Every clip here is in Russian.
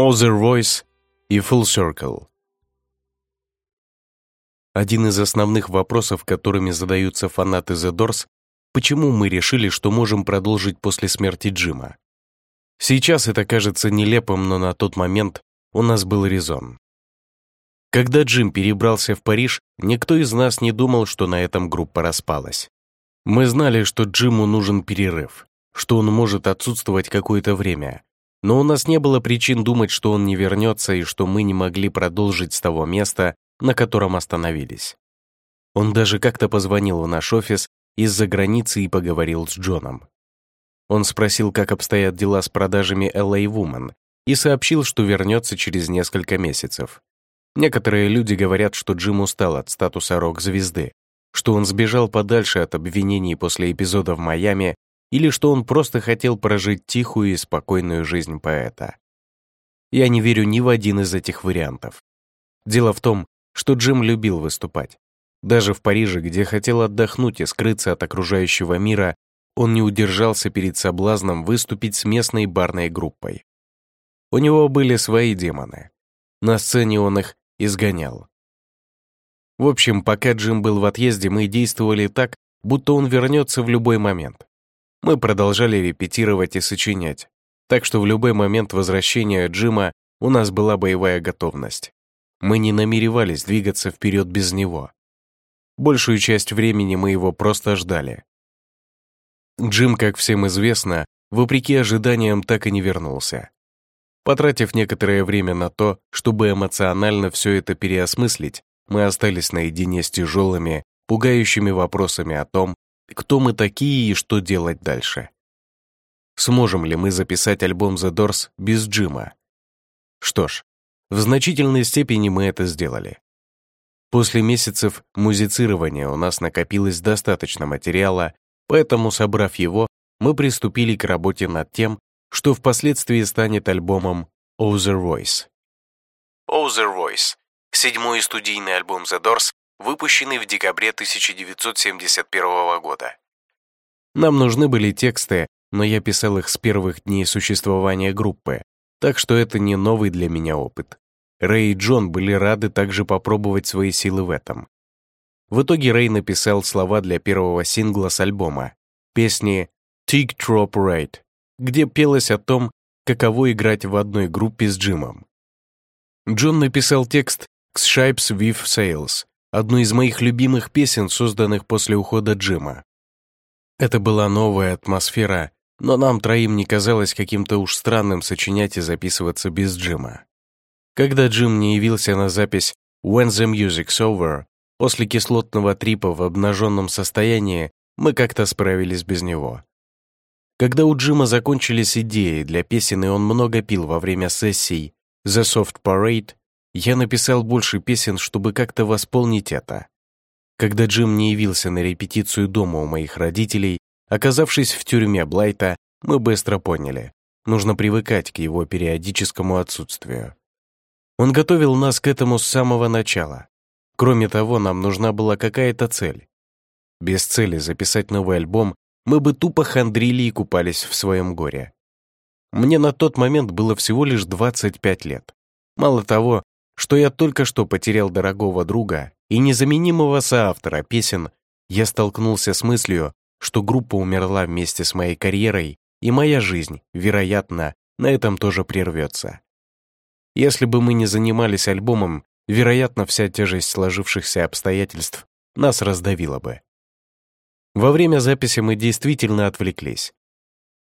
Other Voice и Full Circle. Один из основных вопросов, которыми задаются фанаты The Doors, почему мы решили, что можем продолжить после смерти Джима. Сейчас это кажется нелепым, но на тот момент у нас был резон. Когда Джим перебрался в Париж, никто из нас не думал, что на этом группа распалась. Мы знали, что Джиму нужен перерыв, что он может отсутствовать какое-то время, но у нас не было причин думать, что он не вернется и что мы не могли продолжить с того места, на котором остановились. Он даже как-то позвонил в наш офис из-за границы и поговорил с Джоном. Он спросил, как обстоят дела с продажами LA Woman, и сообщил, что вернется через несколько месяцев. Некоторые люди говорят, что Джим устал от статуса рок-звезды, что он сбежал подальше от обвинений после эпизода в Майами или что он просто хотел прожить тихую и спокойную жизнь поэта. Я не верю ни в один из этих вариантов. Дело в том, что Джим любил выступать. Даже в Париже, где хотел отдохнуть и скрыться от окружающего мира, он не удержался перед соблазном выступить с местной барной группой. У него были свои демоны. На сцене он их изгонял. В общем, пока Джим был в отъезде, мы действовали так, будто он вернется в любой момент. Мы продолжали репетировать и сочинять, так что в любой момент возвращения Джима у нас была боевая готовность. Мы не намеревались двигаться вперед без него. Большую часть времени мы его просто ждали. Джим, как всем известно, вопреки ожиданиям так и не вернулся. Потратив некоторое время на то, чтобы эмоционально все это переосмыслить, мы остались наедине с тяжелыми, пугающими вопросами о том, кто мы такие и что делать дальше. Сможем ли мы записать альбом The Doors без Джима? Что ж, в значительной степени мы это сделали. После месяцев музицирования у нас накопилось достаточно материала, поэтому, собрав его, мы приступили к работе над тем, что впоследствии станет альбомом Other Voice. Other Voice — седьмой студийный альбом The Doors, выпущенный в декабре 1971 года. Нам нужны были тексты, но я писал их с первых дней существования группы, так что это не новый для меня опыт. Рэй и Джон были рады также попробовать свои силы в этом. В итоге Рэй написал слова для первого сингла с альбома, песни «Tick Trop Right», где пелось о том, каково играть в одной группе с Джимом. Джон написал текст к «Shipes with Sails», одну из моих любимых песен, созданных после ухода Джима. Это была новая атмосфера, но нам троим не казалось каким-то уж странным сочинять и записываться без Джима. Когда Джим не явился на запись «When the Music's Over», после кислотного трипа в обнаженном состоянии, мы как-то справились без него. Когда у Джима закончились идеи для песен, и он много пил во время сессий «The Soft Parade», я написал больше песен, чтобы как-то восполнить это. Когда Джим не явился на репетицию дома у моих родителей, оказавшись в тюрьме Блайта, мы быстро поняли, нужно привыкать к его периодическому отсутствию. Он готовил нас к этому с самого начала. Кроме того, нам нужна была какая-то цель. Без цели записать новый альбом мы бы тупо хандрили и купались в своем горе. Мне на тот момент было всего лишь 25 лет. Мало того, что я только что потерял дорогого друга и незаменимого соавтора песен, я столкнулся с мыслью, что группа умерла вместе с моей карьерой, и моя жизнь, вероятно, на этом тоже прервется. Если бы мы не занимались альбомом, вероятно, вся тяжесть сложившихся обстоятельств нас раздавила бы. Во время записи мы действительно отвлеклись.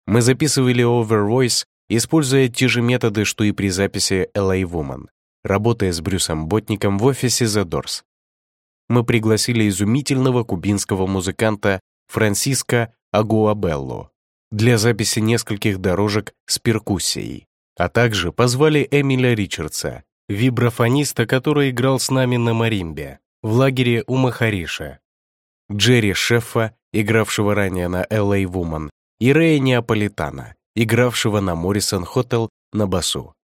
Мы записывали Over Voice, используя те же методы, что и при записи LA Woman работая с Брюсом Ботником в офисе The Doors. Мы пригласили изумительного кубинского музыканта Франсиско Агуабелло для записи нескольких дорожек с перкуссией, а также позвали Эмиля Ричардса, вибрафониста, который играл с нами на маримбе в лагере у Махариша, Джерри Шеффа, игравшего ранее на LA Woman, и Рэя Неаполитана, игравшего на Моррисон Хотел на басу.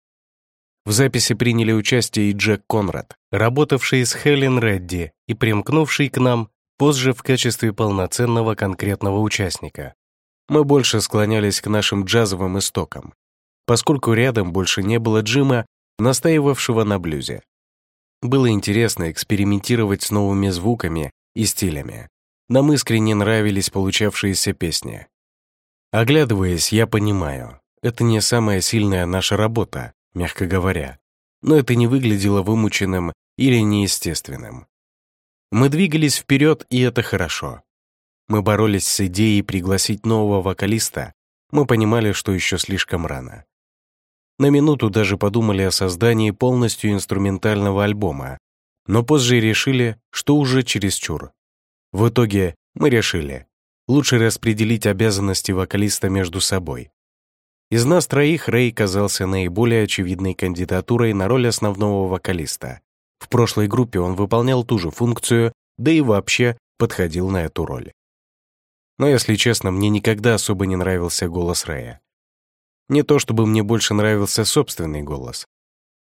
В записи приняли участие и Джек Конрад, работавший с Хелен Редди и примкнувший к нам позже в качестве полноценного конкретного участника. Мы больше склонялись к нашим джазовым истокам. поскольку рядом больше не было Джима, настаивавшего на блюзе. Было интересно экспериментировать с новыми звуками и стилями. Нам искренне нравились получавшиеся песни. Оглядываясь, я понимаю, это не самая сильная наша работа, мягко говоря, но это не выглядело вымученным или неестественным. Мы двигались вперед, и это хорошо. Мы боролись с идеей пригласить нового вокалиста, мы понимали, что еще слишком рано. На минуту даже подумали о создании полностью инструментального альбома, но позже решили, что уже чересчур. В итоге мы решили, лучше распределить обязанности вокалиста между собой. Из нас троих Рэй казался наиболее очевидной кандидатурой на роль основного вокалиста. В прошлой группе он выполнял ту же функцию, да и вообще подходил на эту роль. Но, если честно, мне никогда особо не нравился голос Рэя. Не то чтобы мне больше нравился собственный голос.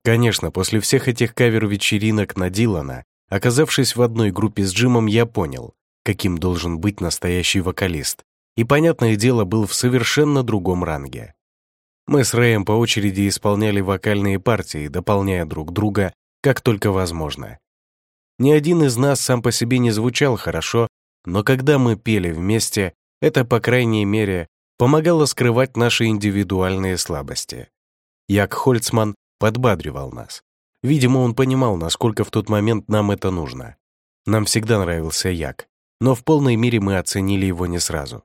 Конечно, после всех этих кавер-вечеринок на Дилана, оказавшись в одной группе с Джимом, я понял, каким должен быть настоящий вокалист, и, понятное дело, был в совершенно другом ранге. Мы с Рэем по очереди исполняли вокальные партии, дополняя друг друга, как только возможно. Ни один из нас сам по себе не звучал хорошо, но когда мы пели вместе, это, по крайней мере, помогало скрывать наши индивидуальные слабости. Як Хольцман подбадривал нас. Видимо, он понимал, насколько в тот момент нам это нужно. Нам всегда нравился Як, но в полной мере мы оценили его не сразу.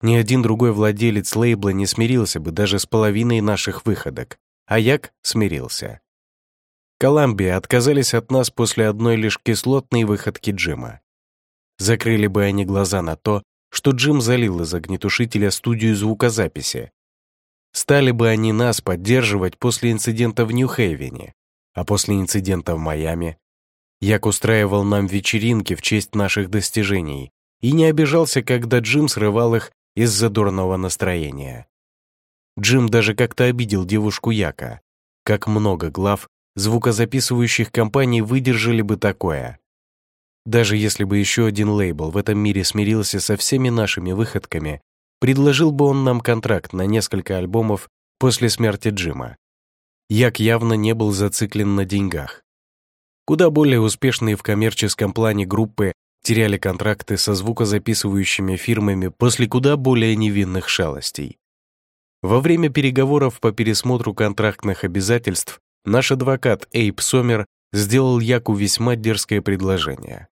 Ни один другой владелец лейбла не смирился бы даже с половиной наших выходок, а Як смирился. Колумбия отказались от нас после одной лишь кислотной выходки Джима. Закрыли бы они глаза на то, что Джим залил из огнетушителя студию звукозаписи. Стали бы они нас поддерживать после инцидента в Нью-Хейвене, а после инцидента в Майами. Як устраивал нам вечеринки в честь наших достижений и не обижался, когда Джим срывал их из-за дурного настроения. Джим даже как-то обидел девушку Яка. Как много глав звукозаписывающих компаний выдержали бы такое. Даже если бы еще один лейбл в этом мире смирился со всеми нашими выходками, предложил бы он нам контракт на несколько альбомов после смерти Джима. Як явно не был зациклен на деньгах. Куда более успешные в коммерческом плане группы теряли контракты со звукозаписывающими фирмами после куда более невинных шалостей. Во время переговоров по пересмотру контрактных обязательств наш адвокат Эйп Сомер сделал Яку весьма дерзкое предложение.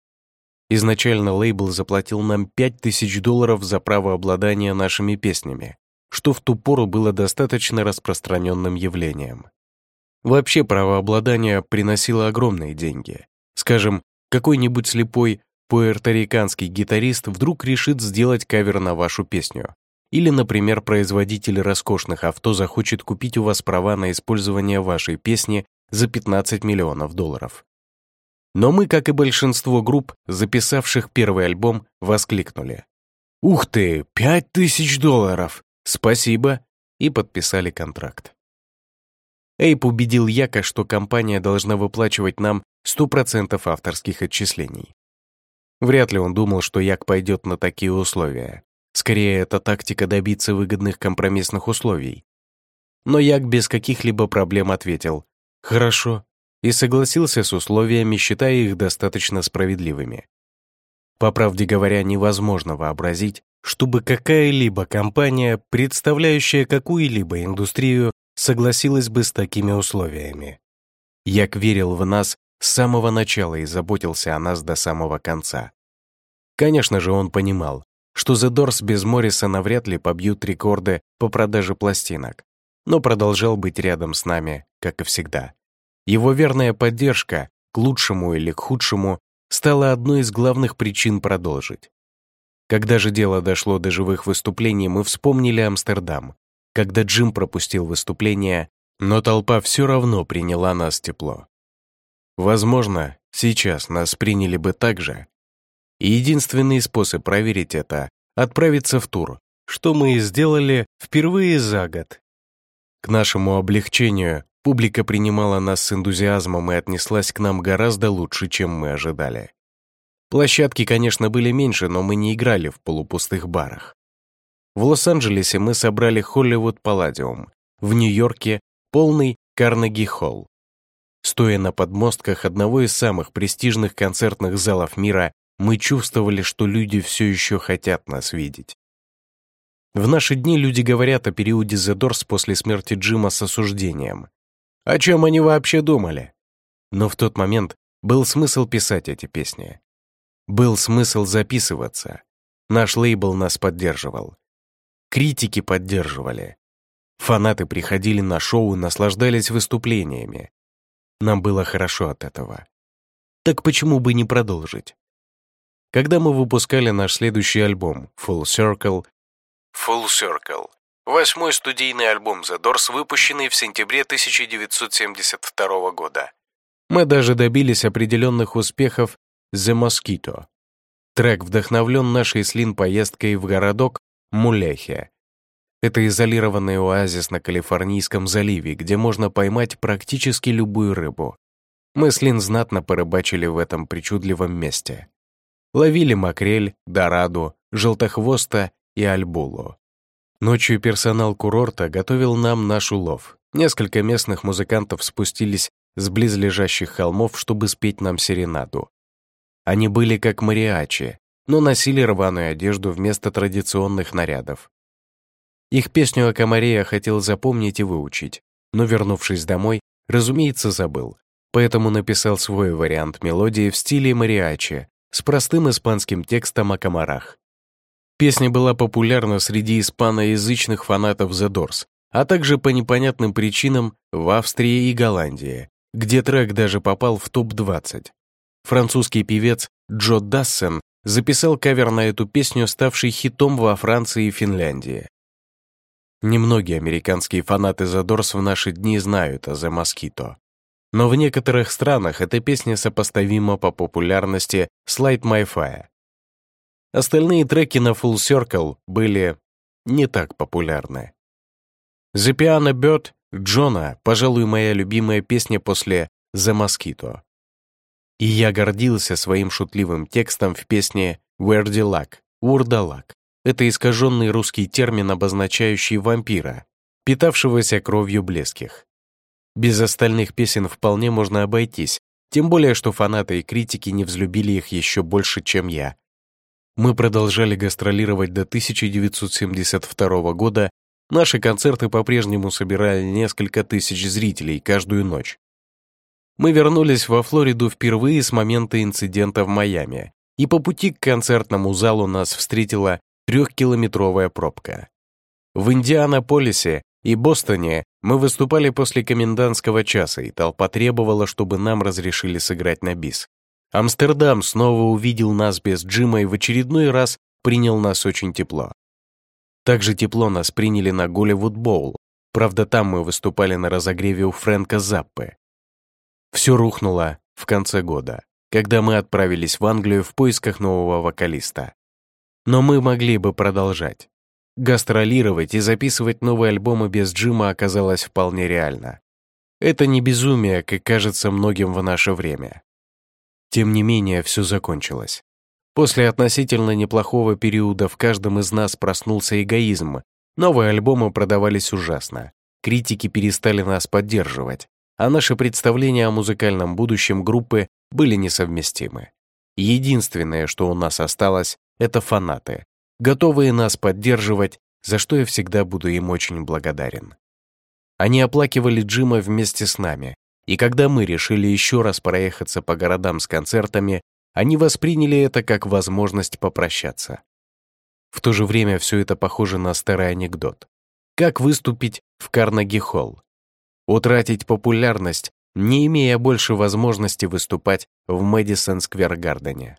Изначально лейбл заплатил нам 5000 долларов за право обладания нашими песнями, что в ту пору было достаточно распространенным явлением. Вообще правообладание приносило огромные деньги. Скажем, какой-нибудь слепой пуэрториканский гитарист вдруг решит сделать кавер на вашу песню. Или, например, производитель роскошных авто захочет купить у вас права на использование вашей песни за 15 миллионов долларов. Но мы, как и большинство групп, записавших первый альбом, воскликнули. «Ух ты, пять тысяч долларов! Спасибо!» и подписали контракт. Эйп убедил Яка, что компания должна выплачивать нам 100% авторских отчислений. Вряд ли он думал, что Як пойдет на такие условия. Скорее, это тактика добиться выгодных компромиссных условий. Но Як без каких-либо проблем ответил «Хорошо, и согласился с условиями, считая их достаточно справедливыми. По правде говоря, невозможно вообразить, чтобы какая-либо компания, представляющая какую-либо индустрию, согласилась бы с такими условиями. Як верил в нас с самого начала и заботился о нас до самого конца. Конечно же, он понимал, что The Doors без Морриса навряд ли побьют рекорды по продаже пластинок, но продолжал быть рядом с нами, как и всегда. Его верная поддержка, к лучшему или к худшему, стала одной из главных причин продолжить. Когда же дело дошло до живых выступлений, мы вспомнили Амстердам, когда Джим пропустил выступление, но толпа все равно приняла нас тепло. Возможно, сейчас нас приняли бы так же. И единственный способ проверить это — отправиться в тур, что мы и сделали впервые за год. К нашему облегчению Публика принимала нас с энтузиазмом и отнеслась к нам гораздо лучше, чем мы ожидали. Площадки, конечно, были меньше, но мы не играли в полупустых барах. В Лос-Анджелесе мы собрали Холливуд Палладиум, в Нью-Йорке полный Карнеги-холл. Стоя на подмостках одного из самых престижных концертных залов мира, мы чувствовали, что люди все еще хотят нас видеть. В наши дни люди говорят о периоде The Doors после смерти Джима с осуждением. О чем они вообще думали? Но в тот момент был смысл писать эти песни. Был смысл записываться. Наш лейбл нас поддерживал. Критики поддерживали. Фанаты приходили на шоу наслаждались выступлениями. Нам было хорошо от этого. Так почему бы не продолжить? Когда мы выпускали наш следующий альбом Full Circle, Full Circle, восьмой студийный альбом The Doors, выпущенный в сентябре 1972 года, мы даже добились определенных успехов The Mosquito. Трек вдохновлен нашей слин поездкой в городок Мулехе, это изолированный оазис на Калифорнийском заливе, где можно поймать практически любую рыбу. Мы с Лин знатно порыбачили в этом причудливом месте. Ловили макрель, дораду, желтохвоста и альбулу. Ночью персонал курорта готовил нам наш улов. Несколько местных музыкантов спустились с близлежащих холмов, чтобы спеть нам серенаду. Они были как мариачи, но носили рваную одежду вместо традиционных нарядов. Их песню о комаре я хотел запомнить и выучить, но, вернувшись домой, разумеется, забыл, поэтому написал свой вариант мелодии в стиле мариачи с простым испанским текстом о комарах. Песня была популярна среди испаноязычных фанатов The Doors, а также по непонятным причинам в Австрии и Голландии, где трек даже попал в топ-20. Французский певец Джо Дассен записал кавер на эту песню, ставший хитом во Франции и Финляндии. Немногие американские фанаты The Doors в наши дни знают о The Mosquito. Но в некоторых странах эта песня сопоставима по популярности с Light My Fire. Остальные треки на Full Circle были не так популярны. The Piano Bird Джона, пожалуй, моя любимая песня после The Mosquito. И я гордился своим шутливым текстом в песне «Вердилак», «Вурдалак». Это искаженный русский термин, обозначающий вампира, питавшегося кровью блеских. Без остальных песен вполне можно обойтись, тем более, что фанаты и критики не взлюбили их еще больше, чем я. Мы продолжали гастролировать до 1972 года, наши концерты по-прежнему собирали несколько тысяч зрителей каждую ночь. Мы вернулись во Флориду впервые с момента инцидента в Майами, и по пути к концертному залу нас встретила трехкилометровая пробка. В Индианаполисе и Бостоне мы выступали после комендантского часа, и толпа требовала, чтобы нам разрешили сыграть на бис. Амстердам снова увидел нас без Джима и в очередной раз принял нас очень тепло. Также тепло нас приняли на Голливуд Боул, правда там мы выступали на разогреве у Фрэнка Заппы. Все рухнуло в конце года, когда мы отправились в Англию в поисках нового вокалиста. Но мы могли бы продолжать. Гастролировать и записывать новые альбомы без Джима оказалось вполне реально. Это не безумие, как кажется многим в наше время. Тем не менее, все закончилось. После относительно неплохого периода в каждом из нас проснулся эгоизм. Новые альбомы продавались ужасно. Критики перестали нас поддерживать, а наши представления о музыкальном будущем группы были несовместимы. Единственное, что у нас осталось, это фанаты, готовые нас поддерживать, за что я всегда буду им очень благодарен. Они оплакивали Джима вместе с нами, и когда мы решили еще раз проехаться по городам с концертами, они восприняли это как возможность попрощаться. В то же время все это похоже на старый анекдот. Как выступить в Карнеги-холл? Утратить популярность, не имея больше возможности выступать в Мэдисон-сквер-гардене.